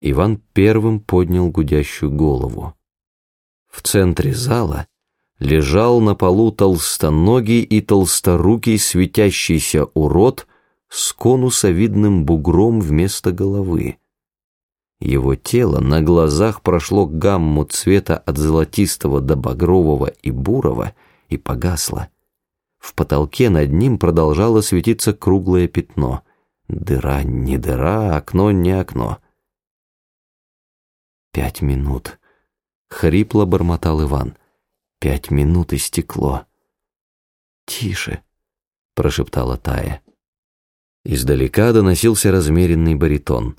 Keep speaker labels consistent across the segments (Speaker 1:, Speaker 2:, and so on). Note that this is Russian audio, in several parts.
Speaker 1: Иван первым поднял гудящую голову. В центре зала лежал на полу толстоногий и толсторукий светящийся урод с конусовидным бугром вместо головы. Его тело на глазах прошло гамму цвета от золотистого до багрового и бурого и погасло. В потолке над ним продолжало светиться круглое пятно. Дыра не дыра, окно не окно. Пять минут. Хрипло бормотал Иван. Пять минут и стекло. «Тише», — прошептала Тая. Издалека доносился размеренный баритон.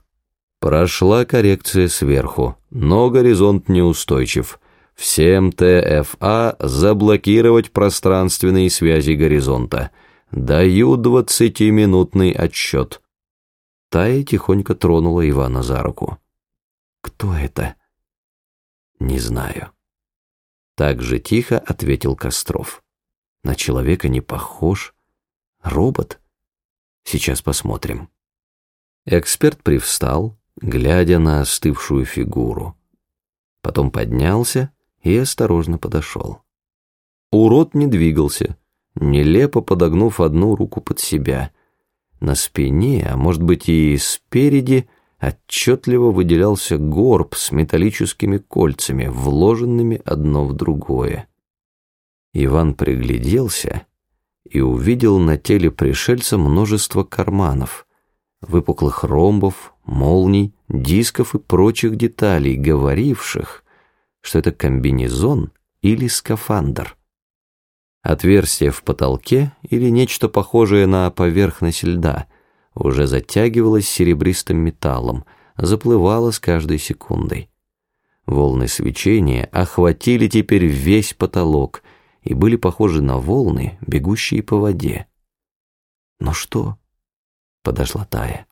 Speaker 1: Прошла коррекция сверху, но горизонт неустойчив. Всем ТФА заблокировать пространственные связи горизонта. Даю двадцатиминутный отсчет. Тая тихонько тронула Ивана за руку. «Кто это?» «Не знаю». Так же тихо ответил Костров. «На человека не похож. Робот? Сейчас посмотрим». Эксперт привстал, глядя на остывшую фигуру. Потом поднялся и осторожно подошел. Урод не двигался, нелепо подогнув одну руку под себя. На спине, а может быть и спереди, отчетливо выделялся горб с металлическими кольцами, вложенными одно в другое. Иван пригляделся и увидел на теле пришельца множество карманов, выпуклых ромбов, молний, дисков и прочих деталей, говоривших, что это комбинезон или скафандр. Отверстие в потолке или нечто похожее на поверхность льда — уже затягивалась серебристым металлом, заплывала с каждой секундой. Волны свечения охватили теперь весь потолок и были похожи на волны, бегущие по воде. «Ну что?» — подошла Тая.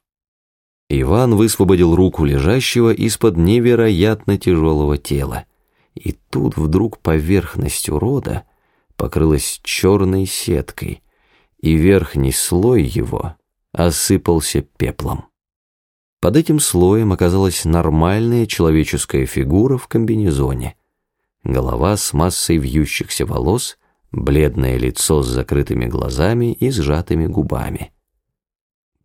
Speaker 1: Иван высвободил руку лежащего из-под невероятно тяжелого тела. И тут вдруг поверхность урода покрылась черной сеткой, и верхний слой его осыпался пеплом. Под этим слоем оказалась нормальная человеческая фигура в комбинезоне. Голова с массой вьющихся волос, бледное лицо с закрытыми глазами и сжатыми губами.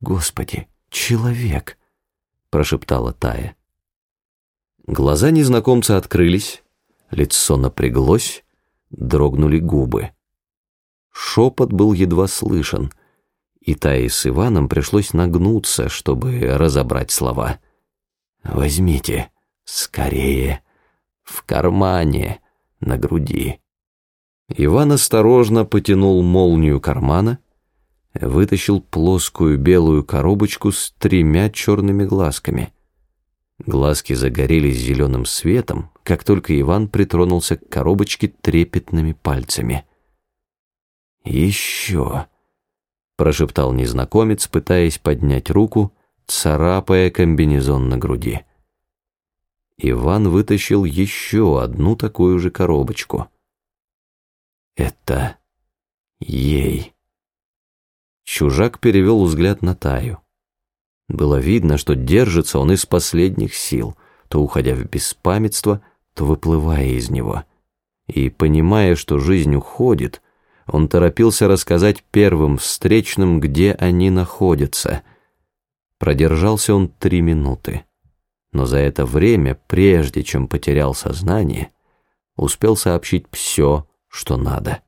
Speaker 1: «Господи, человек!» — прошептала Тая. Глаза незнакомца открылись, лицо напряглось, дрогнули губы. Шепот был едва слышен — и Тае с Иваном пришлось нагнуться, чтобы разобрать слова. «Возьмите, скорее, в кармане, на груди». Иван осторожно потянул молнию кармана, вытащил плоскую белую коробочку с тремя черными глазками. Глазки загорелись зеленым светом, как только Иван притронулся к коробочке трепетными пальцами. «Еще!» Прошептал незнакомец, пытаясь поднять руку, царапая комбинезон на груди. Иван вытащил еще одну такую же коробочку. «Это ей». Чужак перевел взгляд на Таю. Было видно, что держится он из последних сил, то уходя в беспамятство, то выплывая из него. И, понимая, что жизнь уходит, он торопился рассказать первым встречным, где они находятся. Продержался он три минуты. Но за это время, прежде чем потерял сознание, успел сообщить все, что надо.